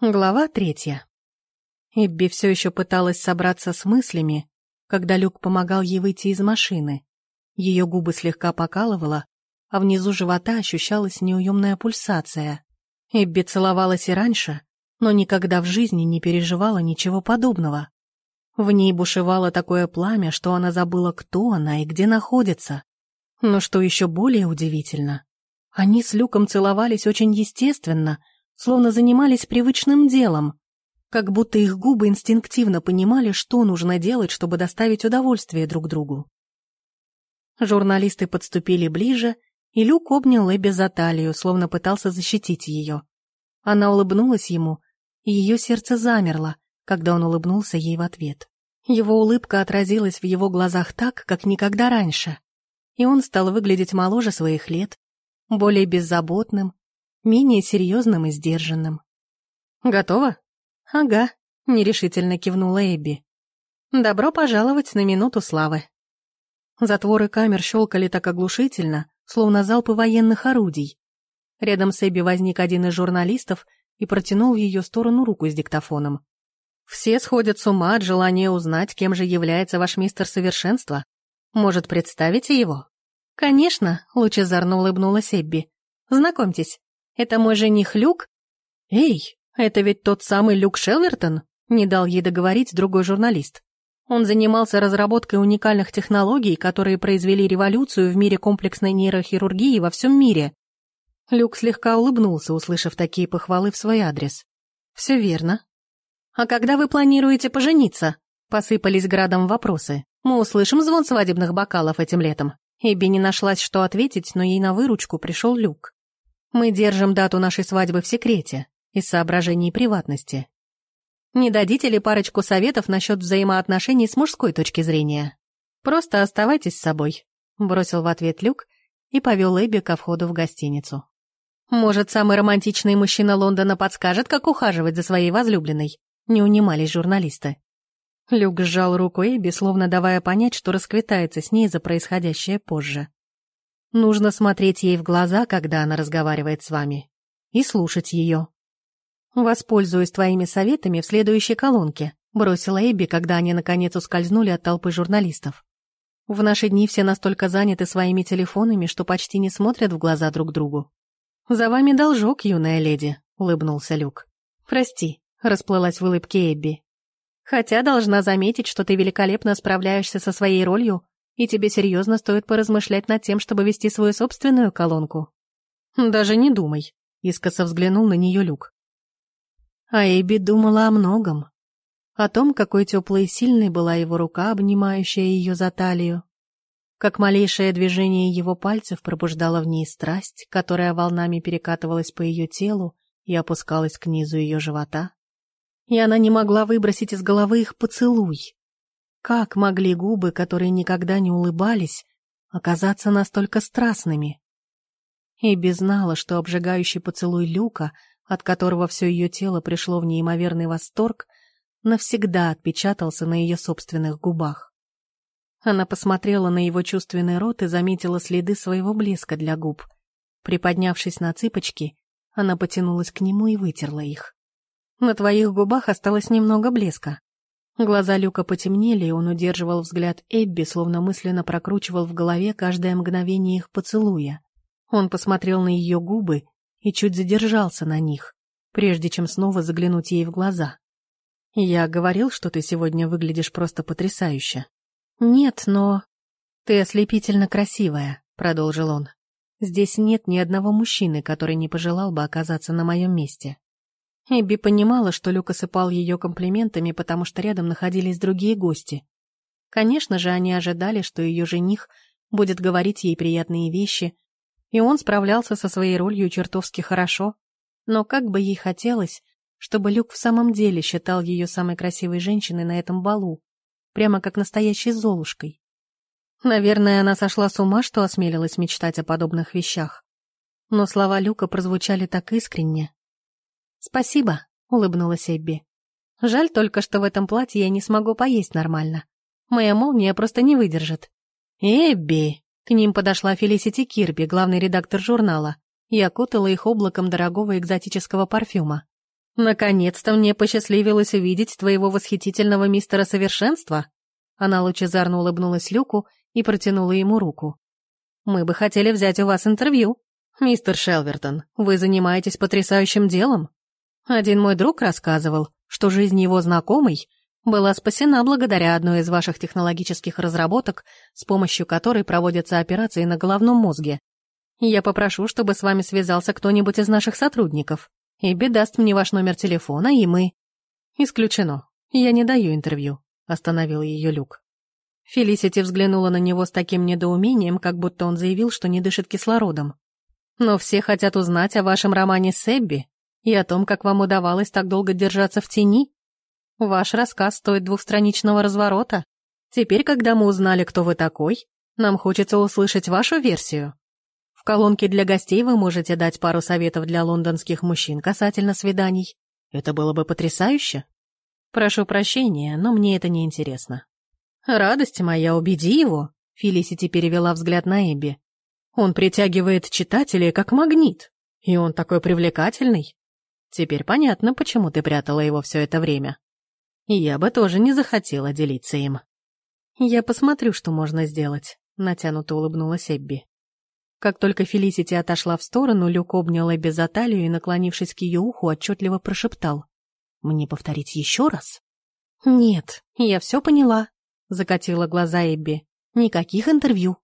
Глава третья. Эбби все еще пыталась собраться с мыслями, когда Люк помогал ей выйти из машины. Ее губы слегка покалывало, а внизу живота ощущалась неуемная пульсация. Эбби целовалась и раньше, но никогда в жизни не переживала ничего подобного. В ней бушевало такое пламя, что она забыла, кто она и где находится. Но что еще более удивительно, они с Люком целовались очень естественно — словно занимались привычным делом, как будто их губы инстинктивно понимали, что нужно делать, чтобы доставить удовольствие друг другу. Журналисты подступили ближе, и Люк обнял Эбби за талию, словно пытался защитить ее. Она улыбнулась ему, и ее сердце замерло, когда он улыбнулся ей в ответ. Его улыбка отразилась в его глазах так, как никогда раньше, и он стал выглядеть моложе своих лет, более беззаботным, менее серьезным и сдержанным. «Готово?» «Ага», — нерешительно кивнула Эбби. «Добро пожаловать на минуту славы». Затворы камер щелкали так оглушительно, словно залпы военных орудий. Рядом с Эбби возник один из журналистов и протянул в ее сторону руку с диктофоном. «Все сходят с ума от желания узнать, кем же является ваш мистер совершенства. Может, представите его?» «Конечно», — лучезарно улыбнулась Эбби. «Знакомьтесь, это мой жених Люк? Эй, это ведь тот самый Люк Шелвертон? Не дал ей договорить другой журналист. Он занимался разработкой уникальных технологий, которые произвели революцию в мире комплексной нейрохирургии во всем мире. Люк слегка улыбнулся, услышав такие похвалы в свой адрес. «Все верно». «А когда вы планируете пожениться?» Посыпались градом вопросы. «Мы услышим звон свадебных бокалов этим летом». Эбби не нашлась, что ответить, но ей на выручку пришел Люк. Мы держим дату нашей свадьбы в секрете, из соображений приватности. Не дадите ли парочку советов насчет взаимоотношений с мужской точки зрения? Просто оставайтесь с собой», — бросил в ответ Люк и повел Эбби ко входу в гостиницу. «Может, самый романтичный мужчина Лондона подскажет, как ухаживать за своей возлюбленной?» Не унимались журналисты. Люк сжал руку Эбби, словно давая понять, что расквитается с ней за происходящее позже. Нужно смотреть ей в глаза, когда она разговаривает с вами, и слушать ее. «Воспользуюсь твоими советами в следующей колонке», бросила Эбби, когда они наконец ускользнули от толпы журналистов. В наши дни все настолько заняты своими телефонами, что почти не смотрят в глаза друг другу. «За вами должок, юная леди», — улыбнулся Люк. «Прости», — расплылась в улыбке Эбби. «Хотя должна заметить, что ты великолепно справляешься со своей ролью и тебе серьезно стоит поразмышлять над тем, чтобы вести свою собственную колонку. Даже не думай, искоса взглянул на нее Люк. А Эбби думала о многом. О том, какой теплой и сильной была его рука, обнимающая ее за талию, как малейшее движение его пальцев пробуждало в ней страсть, которая волнами перекатывалась по ее телу и опускалась к низу ее живота. И она не могла выбросить из головы их поцелуй, как могли губы, которые никогда не улыбались, оказаться настолько страстными? Эбби знала, что обжигающий поцелуй Люка, от которого все ее тело пришло в неимоверный восторг, навсегда отпечатался на ее собственных губах. Она посмотрела на его чувственный рот и заметила следы своего блеска для губ. Приподнявшись на цыпочки, она потянулась к нему и вытерла их. На твоих губах осталось немного блеска. Глаза Люка потемнели, и он удерживал взгляд Эбби, словно мысленно прокручивал в голове каждое мгновение их поцелуя. Он посмотрел на ее губы и чуть задержался на них, прежде чем снова заглянуть ей в глаза. «Я говорил, что ты сегодня выглядишь просто потрясающе». «Нет, но...» «Ты ослепительно красивая», — продолжил он. «Здесь нет ни одного мужчины, который не пожелал бы оказаться на моем месте. Эбби понимала, что Люк осыпал ее комплиментами, потому что рядом находились другие гости. Конечно же, они ожидали, что ее жених будет говорить ей приятные вещи, и он справлялся со своей ролью чертовски хорошо. Но как бы ей хотелось, чтобы Люк в самом деле считал ее самой красивой женщиной на этом балу, прямо как настоящей Золушкой. Наверное, она сошла с ума, что осмелилась мечтать о подобных вещах. Но слова Люка прозвучали так искренне, «Спасибо», — улыбнулась Эбби. «Жаль только, что в этом платье я не смогу поесть нормально. Моя молния просто не выдержит». «Эбби!» — к ним подошла Фелисити Кирби, главный редактор журнала, и окутала их облаком дорогого экзотического парфюма. «Наконец-то мне посчастливилось увидеть твоего восхитительного мистера совершенства!» Она лучезарно улыбнулась Люку и протянула ему руку. «Мы бы хотели взять у вас интервью. Мистер Шелвертон, вы занимаетесь потрясающим делом. Один мой друг рассказывал, что жизнь его знакомой была спасена благодаря одной из ваших технологических разработок, с помощью которой проводятся операции на головном мозге. Я попрошу, чтобы с вами связался кто-нибудь из наших сотрудников. Эбби даст мне ваш номер телефона, и мы...» «Исключено. Я не даю интервью», — остановил ее Люк. Фелисити взглянула на него с таким недоумением, как будто он заявил, что не дышит кислородом. «Но все хотят узнать о вашем романе с Эбби и о том, как вам удавалось так долго держаться в тени. Ваш рассказ стоит двухстраничного разворота. Теперь, когда мы узнали, кто вы такой, нам хочется услышать вашу версию колонке для гостей вы можете дать пару советов для лондонских мужчин касательно свиданий. Это было бы потрясающе. Прошу прощения, но мне это не интересно. Радость моя, убеди его. Фелисити перевела взгляд на Эбби. Он притягивает читателей как магнит. И он такой привлекательный. Теперь понятно, почему ты прятала его все это время. Я бы тоже не захотела делиться им. Я посмотрю, что можно сделать, натянуто улыбнулась Эбби. Как только Фелисити отошла в сторону, Люк обнял Эбби за талию и, наклонившись к ее уху, отчетливо прошептал. «Мне повторить еще раз?» «Нет, я все поняла», — закатила глаза Эбби. «Никаких интервью».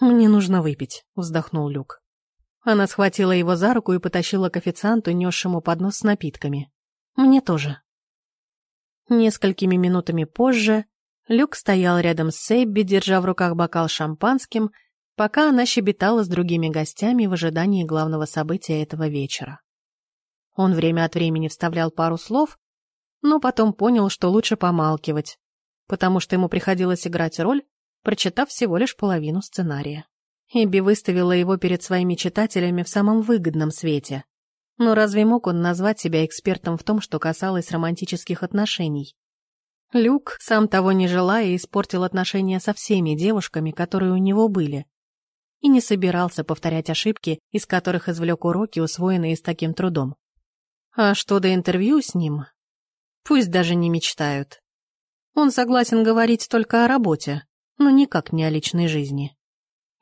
«Мне нужно выпить», — вздохнул Люк. Она схватила его за руку и потащила к официанту, несшему поднос с напитками. «Мне тоже». Несколькими минутами позже Люк стоял рядом с Эбби, держа в руках бокал шампанским — пока она щебетала с другими гостями в ожидании главного события этого вечера. Он время от времени вставлял пару слов, но потом понял, что лучше помалкивать, потому что ему приходилось играть роль, прочитав всего лишь половину сценария. Эбби выставила его перед своими читателями в самом выгодном свете. Но разве мог он назвать себя экспертом в том, что касалось романтических отношений? Люк, сам того не желая, испортил отношения со всеми девушками, которые у него были, и не собирался повторять ошибки, из которых извлек уроки, усвоенные с таким трудом. А что до интервью с ним? Пусть даже не мечтают. Он согласен говорить только о работе, но никак не о личной жизни.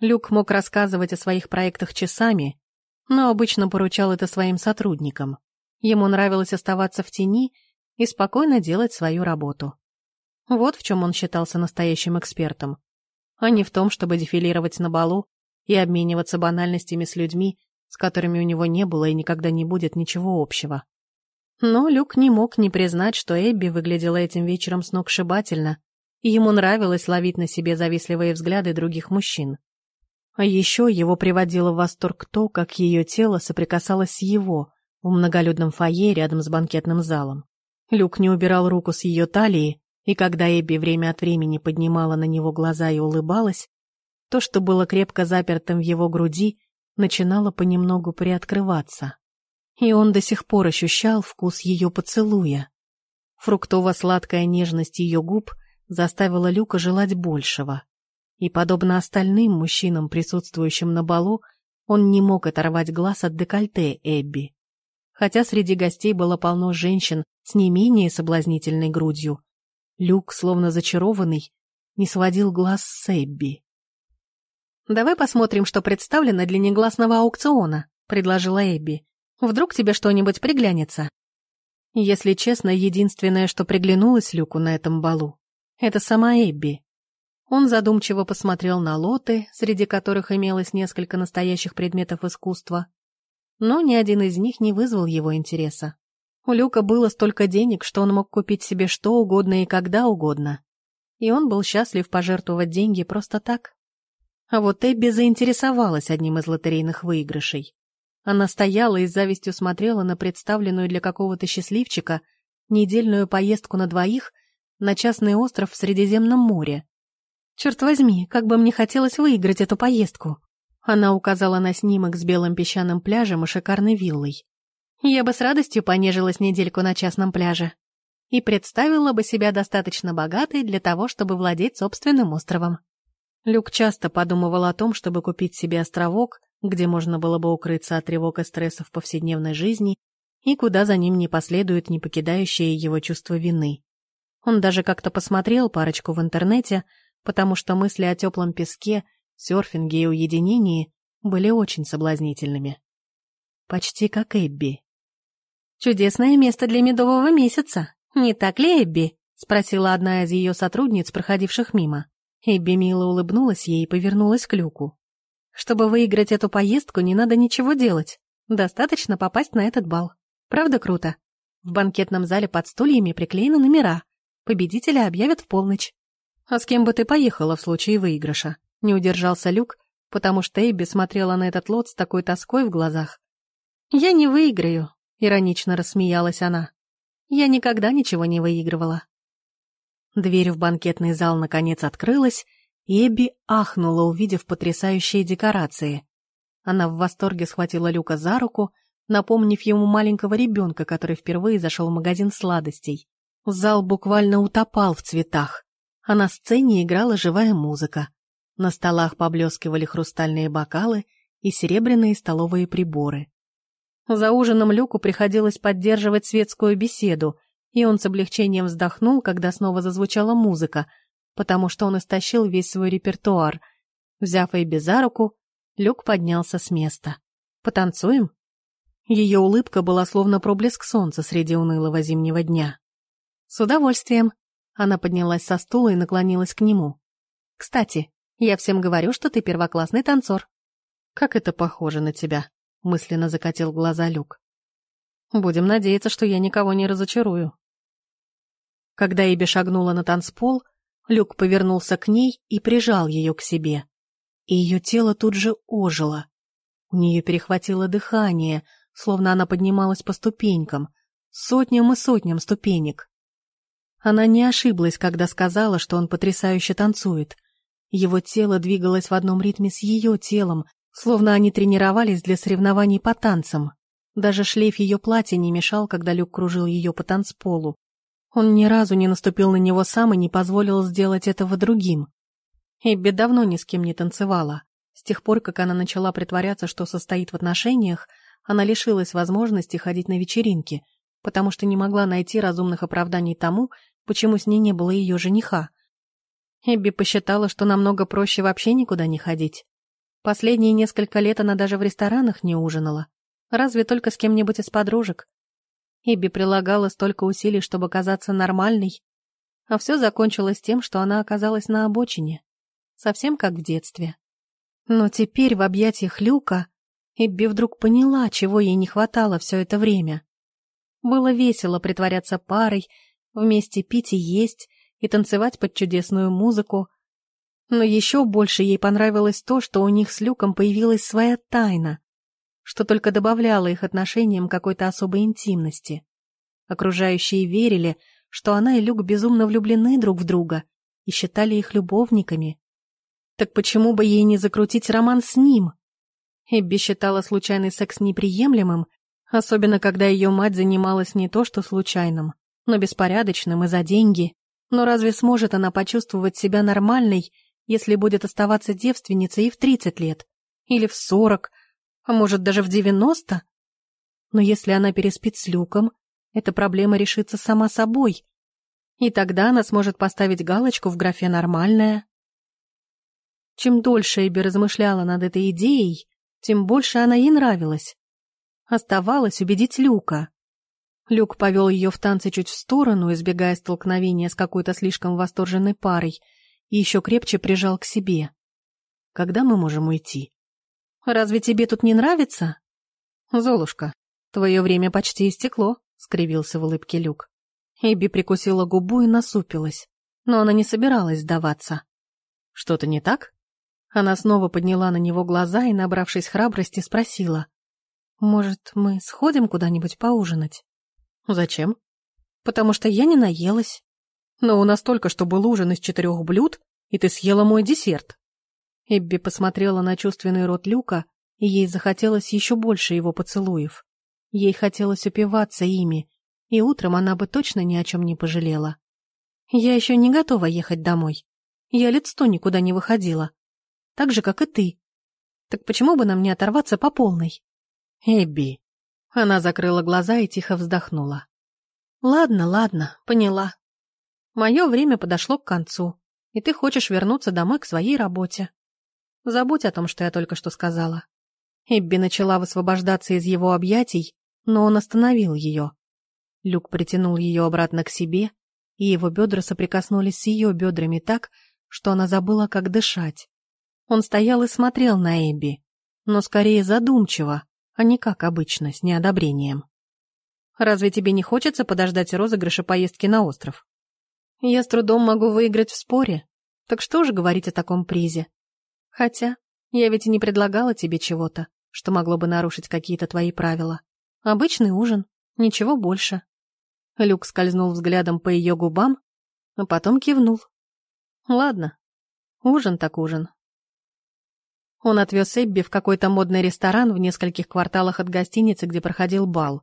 Люк мог рассказывать о своих проектах часами, но обычно поручал это своим сотрудникам. Ему нравилось оставаться в тени и спокойно делать свою работу. Вот в чем он считался настоящим экспертом, а не в том, чтобы дефилировать на балу и обмениваться банальностями с людьми, с которыми у него не было и никогда не будет ничего общего. Но Люк не мог не признать, что Эбби выглядела этим вечером сногсшибательно, и ему нравилось ловить на себе завистливые взгляды других мужчин. А еще его приводило в восторг то, как ее тело соприкасалось с его в многолюдном фойе рядом с банкетным залом. Люк не убирал руку с ее талии, и когда Эбби время от времени поднимала на него глаза и улыбалась, то, что было крепко запертым в его груди, начинало понемногу приоткрываться. И он до сих пор ощущал вкус ее поцелуя. Фруктово-сладкая нежность ее губ заставила Люка желать большего. И, подобно остальным мужчинам, присутствующим на балу, он не мог оторвать глаз от декольте Эбби. Хотя среди гостей было полно женщин с не менее соблазнительной грудью, Люк, словно зачарованный, не сводил глаз с Эбби. «Давай посмотрим, что представлено для негласного аукциона», — предложила Эбби. «Вдруг тебе что-нибудь приглянется?» Если честно, единственное, что приглянулось Люку на этом балу, это сама Эбби. Он задумчиво посмотрел на лоты, среди которых имелось несколько настоящих предметов искусства, но ни один из них не вызвал его интереса. У Люка было столько денег, что он мог купить себе что угодно и когда угодно. И он был счастлив пожертвовать деньги просто так. А вот Эбби заинтересовалась одним из лотерейных выигрышей. Она стояла и с завистью смотрела на представленную для какого-то счастливчика недельную поездку на двоих на частный остров в Средиземном море. «Черт возьми, как бы мне хотелось выиграть эту поездку!» Она указала на снимок с белым песчаным пляжем и шикарной виллой. «Я бы с радостью понежилась недельку на частном пляже и представила бы себя достаточно богатой для того, чтобы владеть собственным островом». Люк часто подумывал о том, чтобы купить себе островок, где можно было бы укрыться от тревог и стрессов повседневной жизни и куда за ним не последует не покидающее его чувство вины. Он даже как-то посмотрел парочку в интернете, потому что мысли о теплом песке, серфинге и уединении были очень соблазнительными. Почти как Эбби. «Чудесное место для медового месяца, не так ли, Эбби?» — спросила одна из ее сотрудниц, проходивших мимо. Эбби мило улыбнулась ей и повернулась к люку. «Чтобы выиграть эту поездку, не надо ничего делать. Достаточно попасть на этот бал. Правда круто? В банкетном зале под стульями приклеены номера. Победителя объявят в полночь. А с кем бы ты поехала в случае выигрыша? Не удержался Люк, потому что Эбби смотрела на этот лот с такой тоской в глазах. «Я не выиграю», — иронично рассмеялась она. «Я никогда ничего не выигрывала». Дверь в банкетный зал наконец открылась, и Эбби ахнула, увидев потрясающие декорации. Она в восторге схватила Люка за руку, напомнив ему маленького ребенка, который впервые зашел в магазин сладостей. Зал буквально утопал в цветах, а на сцене играла живая музыка. На столах поблескивали хрустальные бокалы и серебряные столовые приборы. За ужином Люку приходилось поддерживать светскую беседу, и он с облегчением вздохнул, когда снова зазвучала музыка, потому что он истощил весь свой репертуар. Взяв Эбби за руку, Люк поднялся с места. «Потанцуем?» Ее улыбка была словно проблеск солнца среди унылого зимнего дня. «С удовольствием». Она поднялась со стула и наклонилась к нему. «Кстати, я всем говорю, что ты первоклассный танцор». «Как это похоже на тебя», — мысленно закатил глаза Люк. «Будем надеяться, что я никого не разочарую». Когда Эбби шагнула на танцпол, Люк повернулся к ней и прижал ее к себе. И ее тело тут же ожило. У нее перехватило дыхание, словно она поднималась по ступенькам, сотням и сотням ступенек. Она не ошиблась, когда сказала, что он потрясающе танцует. Его тело двигалось в одном ритме с ее телом, словно они тренировались для соревнований по танцам. Даже шлейф ее платья не мешал, когда Люк кружил ее по танцполу. Он ни разу не наступил на него сам и не позволил сделать этого другим. Эбби давно ни с кем не танцевала. С тех пор, как она начала притворяться, что состоит в отношениях, она лишилась возможности ходить на вечеринки, потому что не могла найти разумных оправданий тому, почему с ней не было ее жениха. Эбби посчитала, что намного проще вообще никуда не ходить. Последние несколько лет она даже в ресторанах не ужинала. Разве только с кем-нибудь из подружек. Эбби прилагала столько усилий, чтобы казаться нормальной, а все закончилось тем, что она оказалась на обочине. Совсем как в детстве. Но теперь в объятиях Люка Эбби вдруг поняла, чего ей не хватало все это время. Было весело притворяться парой, вместе пить и есть, и танцевать под чудесную музыку. Но еще больше ей понравилось то, что у них с Люком появилась своя тайна, что только добавляло их отношениям какой-то особой интимности. Окружающие верили, что она и Люк безумно влюблены друг в друга и считали их любовниками. Так почему бы ей не закрутить роман с ним? Эбби считала случайный секс неприемлемым, особенно когда ее мать занималась не то что случайным, но беспорядочным и за деньги. Но разве сможет она почувствовать себя нормальной, если будет оставаться девственницей и в 30 лет? Или в 40? А может, даже в 90? Но если она переспит с Люком, эта проблема решится сама собой. И тогда она сможет поставить галочку в графе «нормальная». Чем дольше Эбби размышляла над этой идеей, тем больше она ей нравилась. Оставалось убедить Люка. Люк повел ее в танце чуть в сторону, избегая столкновения с какой-то слишком восторженной парой, и еще крепче прижал к себе. «Когда мы можем уйти?» «Разве тебе тут не нравится?» «Золушка, твое время почти истекло», — скривился в улыбке Люк. Эбби прикусила губу и насупилась, но она не собиралась сдаваться. «Что-то не так?» Она снова подняла на него глаза и, набравшись храбрости, спросила. «Может, мы сходим куда-нибудь поужинать?» «Зачем?» «Потому что я не наелась. Но у нас только что был ужин из четырех блюд, и ты съела мой десерт». Эбби посмотрела на чувственный рот Люка, и ей захотелось еще больше его поцелуев. Ей хотелось упиваться ими, и утром она бы точно ни о чем не пожалела. «Я еще не готова ехать домой. Я лет сто никуда не выходила. Так же, как и ты. Так почему бы нам не оторваться по полной?» «Эбби, Она закрыла глаза и тихо вздохнула. «Ладно, ладно, поняла. Мое время подошло к концу, и ты хочешь вернуться домой к своей работе. Забудь о том, что я только что сказала». Эбби начала высвобождаться из его объятий, но он остановил ее. Люк притянул ее обратно к себе, и его бедра соприкоснулись с ее бедрами так, что она забыла, как дышать. Он стоял и смотрел на Эбби, но скорее задумчиво, а не как обычно, с неодобрением. «Разве тебе не хочется подождать розыгрыша поездки на остров? Я с трудом могу выиграть в споре, так что же говорить о таком призе? Хотя, я ведь и не предлагала тебе чего-то, что могло бы нарушить какие-то твои правила. Обычный ужин, ничего больше». Люк скользнул взглядом по ее губам, а потом кивнул. «Ладно, ужин так ужин, он отвез Эбби в какой-то модный ресторан в нескольких кварталах от гостиницы, где проходил бал.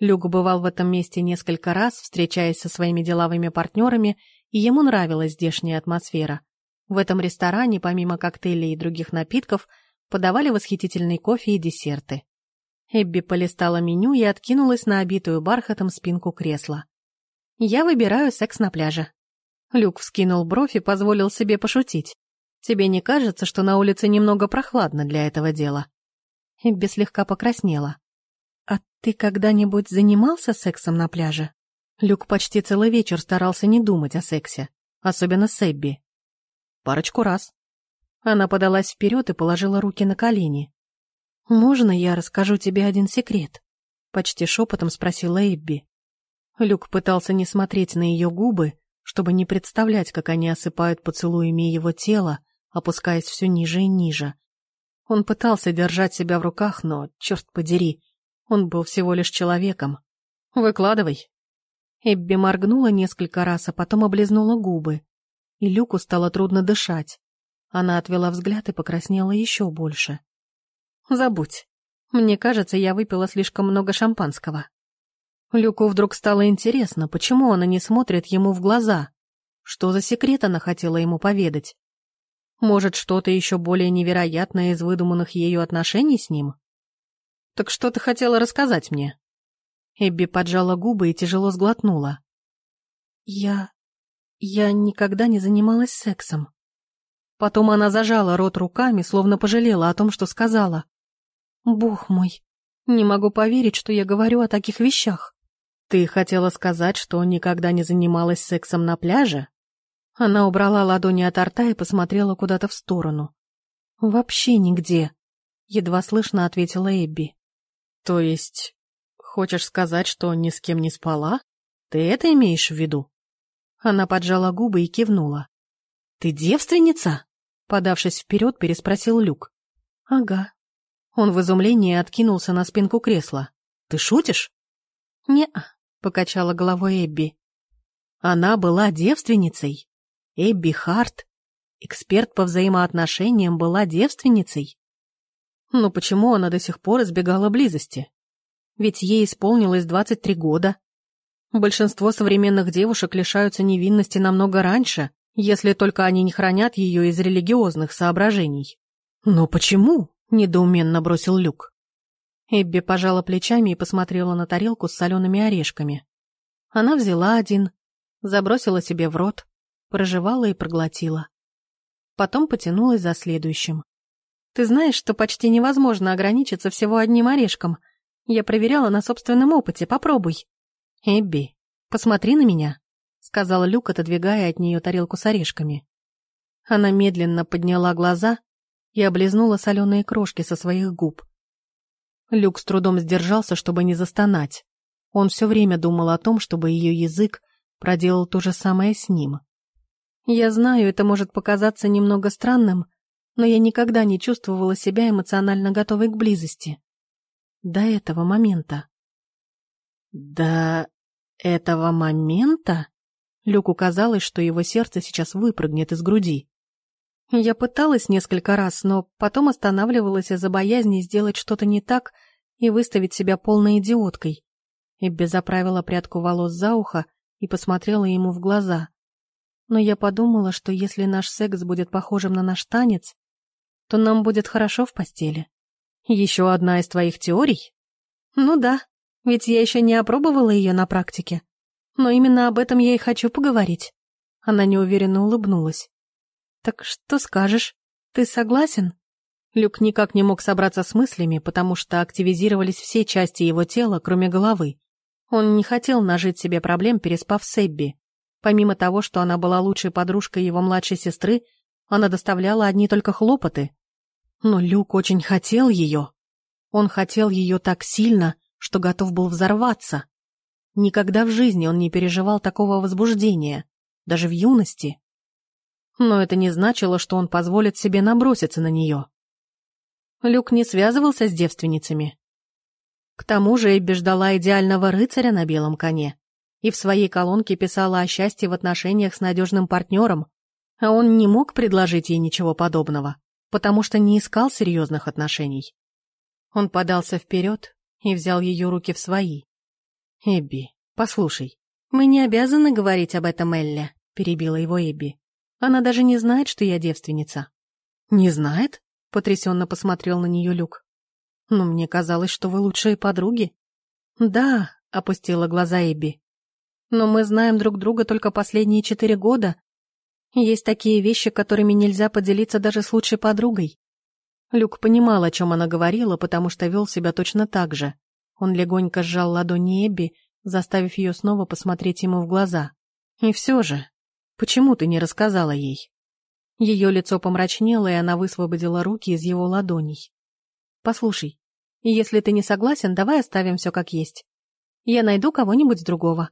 Люк бывал в этом месте несколько раз, встречаясь со своими деловыми партнерами, и ему нравилась здешняя атмосфера. В этом ресторане, помимо коктейлей и других напитков, подавали восхитительный кофе и десерты. Эбби полистала меню и откинулась на обитую бархатом спинку кресла. «Я выбираю секс на пляже». Люк вскинул бровь и позволил себе пошутить. Тебе не кажется, что на улице немного прохладно для этого дела?» Эбби слегка покраснела. «А ты когда-нибудь занимался сексом на пляже?» Люк почти целый вечер старался не думать о сексе, особенно с Эбби. «Парочку раз». Она подалась вперед и положила руки на колени. «Можно я расскажу тебе один секрет?» Почти шепотом спросила Эбби. Люк пытался не смотреть на ее губы, чтобы не представлять, как они осыпают поцелуями его тело, опускаясь все ниже и ниже. Он пытался держать себя в руках, но, черт подери, он был всего лишь человеком. «Выкладывай». Эбби моргнула несколько раз, а потом облизнула губы. И Люку стало трудно дышать. Она отвела взгляд и покраснела еще больше. «Забудь. Мне кажется, я выпила слишком много шампанского». Люку вдруг стало интересно, почему она не смотрит ему в глаза. Что за секрет она хотела ему поведать? Может, что-то еще более невероятное из выдуманных ею отношений с ним? Так что ты хотела рассказать мне? Эбби поджала губы и тяжело сглотнула. Я... я никогда не занималась сексом. Потом она зажала рот руками, словно пожалела о том, что сказала. Бог мой, не могу поверить, что я говорю о таких вещах. Ты хотела сказать, что никогда не занималась сексом на пляже? Она убрала ладони от рта и посмотрела куда-то в сторону. «Вообще нигде», — едва слышно ответила Эбби. «То есть, хочешь сказать, что ни с кем не спала? Ты это имеешь в виду?» Она поджала губы и кивнула. «Ты девственница?» Подавшись вперед, переспросил Люк. «Ага». Он в изумлении откинулся на спинку кресла. «Ты шутишь?» «Не-а», покачала головой Эбби. «Она была девственницей?» Эбби Харт, эксперт по взаимоотношениям, была девственницей? Но почему она до сих пор избегала близости? Ведь ей исполнилось 23 года. Большинство современных девушек лишаются невинности намного раньше, если только они не хранят ее из религиозных соображений. «Но почему?» — недоуменно бросил Люк. Эбби пожала плечами и посмотрела на тарелку с солеными орешками. Она взяла один, забросила себе в рот, прожевала и проглотила. Потом потянулась за следующим. «Ты знаешь, что почти невозможно ограничиться всего одним орешком. Я проверяла на собственном опыте, попробуй». «Эбби, посмотри на меня», — сказал Люк, отодвигая от нее тарелку с орешками. Она медленно подняла глаза и облизнула соленые крошки со своих губ. Люк с трудом сдержался, чтобы не застонать. Он все время думал о том, чтобы ее язык проделал то же самое с ним. Я знаю, это может показаться немного странным, но я никогда не чувствовала себя эмоционально готовой к близости. До этого момента. До этого момента? Люку казалось, что его сердце сейчас выпрыгнет из груди. Я пыталась несколько раз, но потом останавливалась из-за боязни сделать что-то не так и выставить себя полной идиоткой. Эбби заправила прядку волос за ухо и посмотрела ему в глаза но я подумала, что если наш секс будет похожим на наш танец, то нам будет хорошо в постели. Еще одна из твоих теорий? Ну да, ведь я еще не опробовала ее на практике. Но именно об этом я и хочу поговорить. Она неуверенно улыбнулась. Так что скажешь? Ты согласен? Люк никак не мог собраться с мыслями, потому что активизировались все части его тела, кроме головы. Он не хотел нажить себе проблем, переспав с Эбби. Помимо того, что она была лучшей подружкой его младшей сестры, она доставляла одни только хлопоты. Но Люк очень хотел ее. Он хотел ее так сильно, что готов был взорваться. Никогда в жизни он не переживал такого возбуждения, даже в юности. Но это не значило, что он позволит себе наброситься на нее. Люк не связывался с девственницами. К тому же Эбби ждала идеального рыцаря на белом коне и в своей колонке писала о счастье в отношениях с надежным партнером, а он не мог предложить ей ничего подобного, потому что не искал серьезных отношений. Он подался вперед и взял ее руки в свои. «Эбби, послушай, мы не обязаны говорить об этом Элле», — перебила его Эбби. «Она даже не знает, что я девственница». «Не знает?» — потрясенно посмотрел на нее Люк. «Но мне казалось, что вы лучшие подруги». «Да», — опустила глаза Эбби. «Но мы знаем друг друга только последние четыре года, есть такие вещи, которыми нельзя поделиться даже с лучшей подругой. Люк понимал, о чем она говорила, потому что вел себя точно так же. Он легонько сжал ладони Эбби, заставив ее снова посмотреть ему в глаза. И все же, почему ты не рассказала ей? Ее лицо помрачнело, и она высвободила руки из его ладоней. «Послушай, если ты не согласен, давай оставим все как есть. Я найду кого-нибудь другого.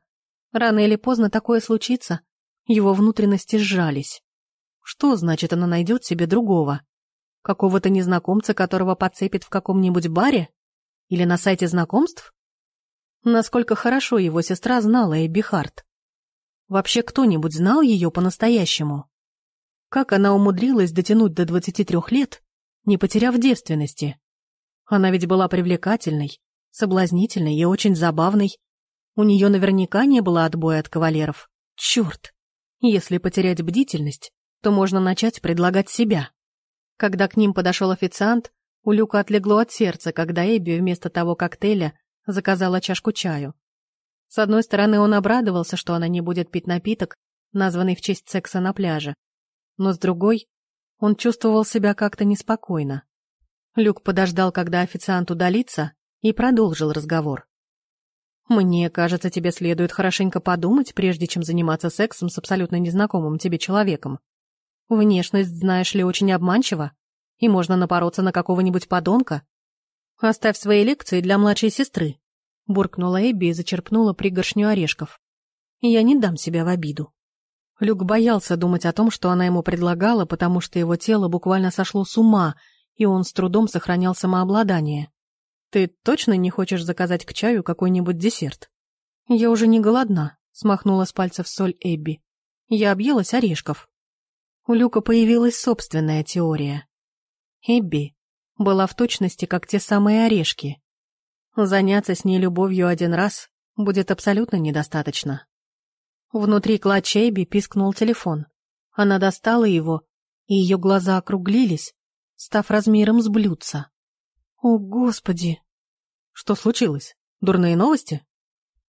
Рано или поздно такое случится, его внутренности сжались. Что значит, она найдет себе другого? Какого-то незнакомца, которого подцепит в каком-нибудь баре? Или на сайте знакомств? Насколько хорошо его сестра знала Эбби Харт. Вообще кто-нибудь знал ее по-настоящему? Как она умудрилась дотянуть до 23 лет, не потеряв девственности? Она ведь была привлекательной, соблазнительной и очень забавной. У нее наверняка не было отбоя от кавалеров. Черт! Если потерять бдительность, то можно начать предлагать себя. Когда к ним подошел официант, у Люка отлегло от сердца, когда Эбби вместо того коктейля заказала чашку чаю. С одной стороны, он обрадовался, что она не будет пить напиток, названный в честь секса на пляже. Но с другой, он чувствовал себя как-то неспокойно. Люк подождал, когда официант удалится, и продолжил разговор. Мне кажется, тебе следует хорошенько подумать, прежде чем заниматься сексом с абсолютно незнакомым тебе человеком. Внешность, знаешь ли, очень обманчива, и можно напороться на какого-нибудь подонка. Оставь свои лекции для младшей сестры, буркнула Эбби и зачерпнула пригоршню орешков. Я не дам себя в обиду. Люк боялся думать о том, что она ему предлагала, потому что его тело буквально сошло с ума, и он с трудом сохранял самообладание. «Ты точно не хочешь заказать к чаю какой-нибудь десерт?» «Я уже не голодна», — смахнула с пальцев соль Эбби. «Я объелась орешков». У Люка появилась собственная теория. Эбби была в точности как те самые орешки. Заняться с ней любовью один раз будет абсолютно недостаточно. Внутри клатча Эбби пискнул телефон. Она достала его, и ее глаза округлились, став размером с блюдца. «О, Господи!» «Что случилось? Дурные новости?»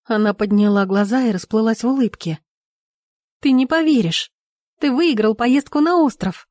Она подняла глаза и расплылась в улыбке. «Ты не поверишь! Ты выиграл поездку на остров!»